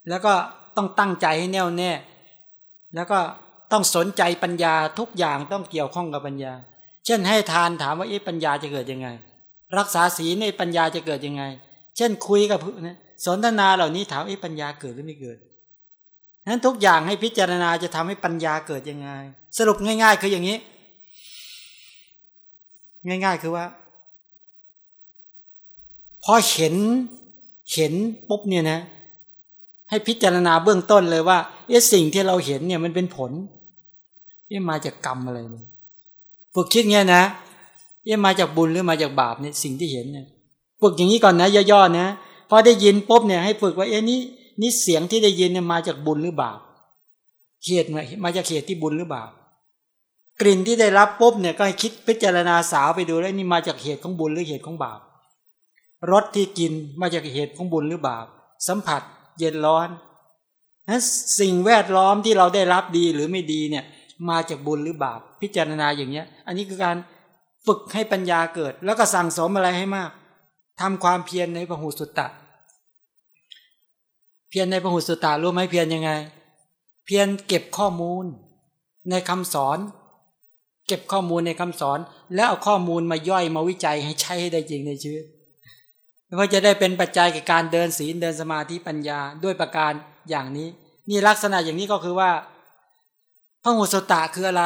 A: แล้วก็ต้องตั้งใจให้แน่วแน่ แล้วก็ ต้องสนใจปัญญาทุกอย่างต้องเกี่ยวข้องกับปัญญา เช่นให้ทานถามว่าเอ๊ะปัญญาจะเกิดยังไง รักษาศีลในปัญญาจะเกิดยังไง เช่นคุยกับสนทนาเหล่านี้ถามเอ๊ะปัญญาเกิดหรือไม่เกิดนั้นทุกอย่างให้พิจารณาจะทำให้ปัญญาเกิดยังไง สรุปง่าย ๆ คืออย่างนี้ ง่าย ๆ คือว่าพอเห็นเห็นปุ๊บเนี่ยนะ ให้พิจารณาเบื้องต้นเลยว่าเอ๊ะสิ่งที่เราเห็นเนี่ยมันเป็นผล เอ๊ะมาจากกรรมอะไรเนี่ยฝึกคิดเงี้ยนะเอ๊ะมาจากบุญหรือมาจากบาปเนี่ยสิ่งที่เห็นเนี่ยฝึกอย่างนี้ก่อนนะย่อๆนะพอได้ยินปุ๊บเนี่ยให้ฝึกว่าเอ๊ะนี่นี่เสียงที่ได้ยินเนี่ยมาจากบุญหรือบาปเหตุมาจากเหตุที่บุญหรือบาปกลิ่นที่ได้รับปุ๊บเนี่ยก็ให้คิดพิจารณาสาวไปดูแล้วนี่มาจากเหตุของบุญหรือเหตุของบาปรสที่กินมาจากเหตุของบุญหรือบาป สัมผัส เย็นร้อนนั้นสิ่งแวดล้อมที่เราได้รับดีหรือไม่ดีเนี่ย มาจากบุญหรือบาป พิจารณาอย่างเนี้ย อันนี้คือการฝึกให้ปัญญาเกิด แล้วก็สั่งสมอะไรให้มากทำความเพียรในพหูสุตตะ เพียรในพหุสุตตารู้ไหมเพียรยังไง เพียรเก็บข้อมูลในคำสอน เก็บข้อมูลในคำสอน แล้วเอาข้อมูลมาย่อยมาวิจัยให้ใช้ให้ได้จริงในชีวิตเพื่อจะได้เป็นปัจจัยกับการเดินศีลเดินสมาธิปัญญาด้วยประการอย่างนี้ นี่ลักษณะอย่างนี้ก็คือว่า ระหุสตะคืออะไร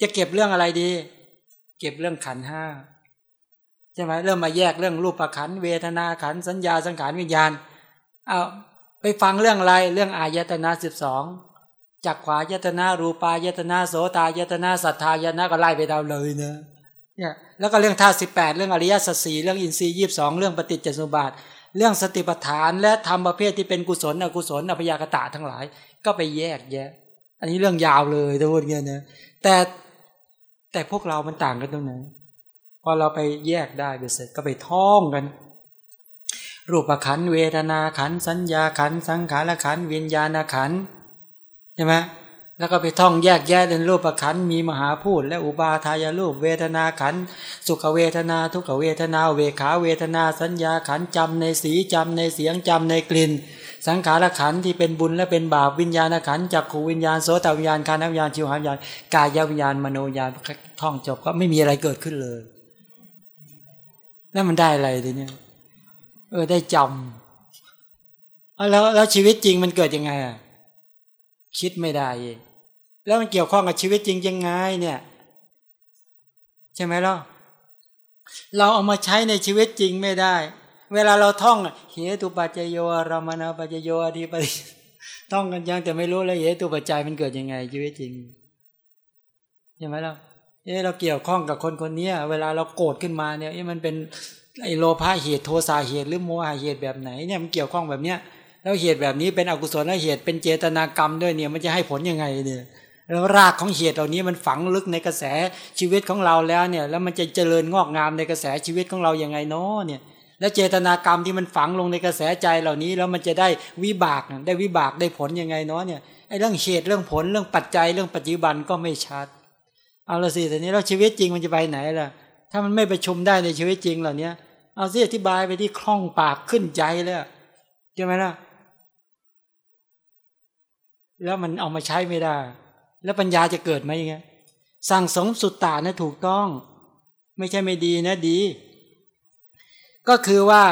A: จะเก็บเรื่องอะไรดี เก็บเรื่องขันห้าใช่ไหมเริ่มมาแยกเรื่องรูปประขันเวทนาขันสัญญาสังขารวิญญาณเอาไปฟังเรื่องอะไรเรื่องอายตนะสิบสองจากขวายตนารูปายตนาโสตายตนาสัทธายตนะก็ไล่ไปดาวเลยเนะเนี่ยแล้วก็เรื่องท่าสิบแปดเรื่องอริยสัจสี่เรื่องอินทรีย์ยี่สองเรื่องปฏิจจสมุปบาท เรื่องสติปัฏฐานและธรรมประเภทที่เป็นกุศลอกุศลอภิยากตะทั้งหลาย ก็ไปแยกแยะ อันนี้เรื่องยาวเลยทั้งหมดเงี้ยนะแต่แต่พวกเรามันต่างกันตรงไหนพอเราไปแยกได้เสร็จก็ไปท่องกัน รูปขันเวทนาขันสัญญาขันสังขารขันวิญญาณขันใช่ไหมแล้วก็ไปท่องแยกแยะเป็นรูปขันมีมหาพูดและอุบาทายรูปเวทนาขันสุขเวทนา ทุกขเวทนา เวขาเวทนา สัญญาขันจำในสีจำในเสียงจำในกลิ่น สังขารขันที่เป็นบุญและเป็นบาปวิญญาณขันจักขูวิญญาณโสตวิญญาณคานวิญญาณชิวหาวิญญาณกายวิญญาณมโนวิญญาณท่องจบก็ไม่มีอะไรเกิดขึ้นเลย แล้วมันได้อะไรทีนี้เออได้จำแล้วแล้วชีวิตจริงมันเกิดยังไงอะคิดไม่ได้แล้วมันเกี่ยวข้องกับชีวิตจริงยังไงเนี่ย ใช่ไหมล่ะเราเอามาใช้ในชีวิตจริงไม่ได้ เวลาเราท่องเหตุปัจจโยรามนาปัจจโยอธิปฏิท่องกันยังแต่ไม่รู้เลยเหตุปัจจัยมันเกิดยังไงชีวิตจริงใช่ไหมล่ะเอ๊ะเราเกี่ยวข้องกับคนคนนี้เวลาเราโกรธขึ้นมาเนี่ยมันเป็นไอโลภะเหตุโทสะเหตุหรือโมหะเหตุแบบไหนเนี่ยมันเกี่ยวข้องแบบเนี้ยแล้วเหตุแบบนี้เป็นอกุศลและเหตุเป็นเจตนากรรมด้วยเนี่ยมันจะให้ผลยังไงเนี่ยแล้วรากของเหตุเหล่านี้มันฝังลึกในกระแสชีวิตของเราแล้วเนี่ย แล้วมันจะเจริญงอกงามในกระแสชีวิตของเราอย่างไงเนาะเนี่ย แล้วเจตนากรรมที่มันฝังลงในกระแสใจเหล่านี้แล้วมันจะได้วิบากได้วิบากได้ผลยังไงเนาะเนี่ยไอ้เรื่องเหตุเรื่องผลเรื่องปัจจัยเรื่องปัจจุบันก็ไม่ชัด เอาละสิแต่นี้แล้วชีวิตจริงมันจะไปไหนล่ะ ถ้ามันไม่ประชุมได้ในชีวิตจริงเหล่านี้เอาสิอธิบายไปที่คล่องปากขึ้นใจเลยใช่ไหมล่ะแล้วมันเอามาใช้ไม่ได้ แล้วปัญญาจะเกิดไหมยังไงสั่งสมสุตตานะถูกต้อง ไม่ใช่ไม่ดีนะดี ก็คือว่า